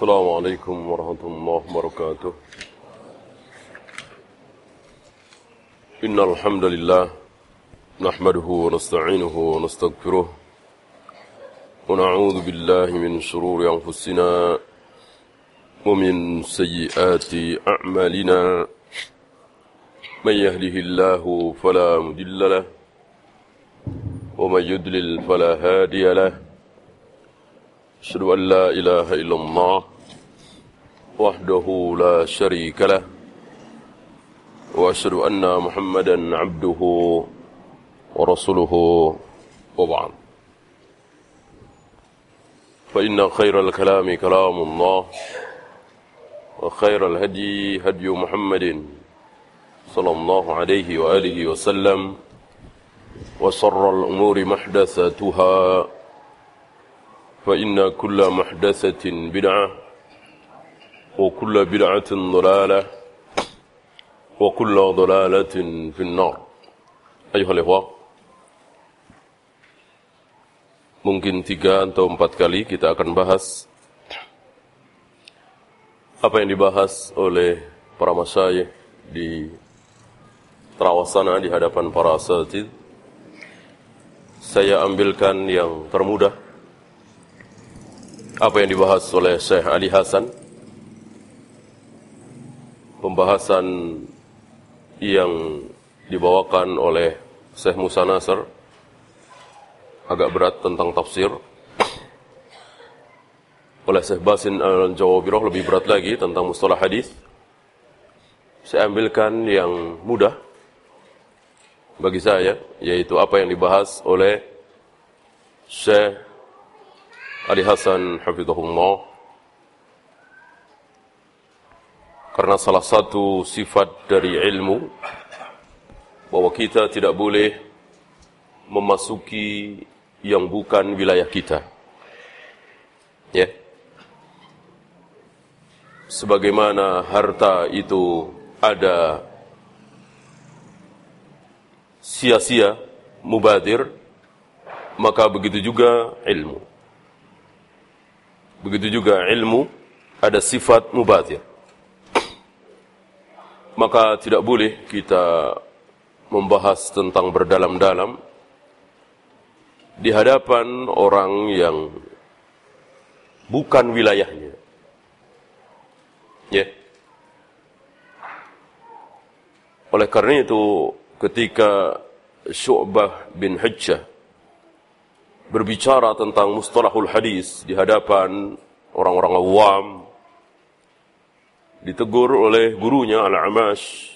السلام عليكم ورحمة الله وبركاته. إن الحمد لله نحمده ونستعينه ونستغفره ونعوذ بالله من شرور أنفسنا ومن سيئات أعمالنا. من يهده الله فلا مضل له ومن يضلل فلا هادي له أشهد أن لا إله إلا الله وحده لا شريك له وأشهد أن محمدا عبده ورسوله وبعد. فإن خير الكلام كلام الله وخير الهدي هدي محمد صلى الله عليه وآله وسلم وشر الأمور محدثاتها فإن كل محدثة بدعة وكل بدعة ضلالة وكل ضلالة في النار أيها الإخوة Mungkin tiga atau empat kali kita akan bahas apa yang dibahas oleh para masyayikh di Terawasana di hadapan para asatid. Saya ambilkan yang termudah apa yang dibahas oleh Syekh Ali Hasan? Pembahasan yang dibawakan oleh Syekh Musa Nasr. Agak berat tentang tafsir. Oleh Syekh Basin Al-Jawabirah lebih berat lagi tentang mustalah hadis. Saya ambilkan yang mudah bagi saya yaitu apa yang dibahas oleh Syekh Ali Hasan hafizahullah. Karena salah satu sifat dari ilmu bahwa kita tidak boleh memasuki yang bukan wilayah kita. Ya. Sebagaimana harta itu ada sia-sia mubadir maka begitu juga ilmu begitu juga ilmu ada sifat mubadir maka tidak boleh kita membahas tentang berdalam-dalam di hadapan orang yang bukan wilayahnya. Ya. Oleh karena itu ketika Syu'bah bin Hajjah berbicara tentang mustalahul hadis di hadapan orang-orang awam ditegur oleh gurunya Al-Amash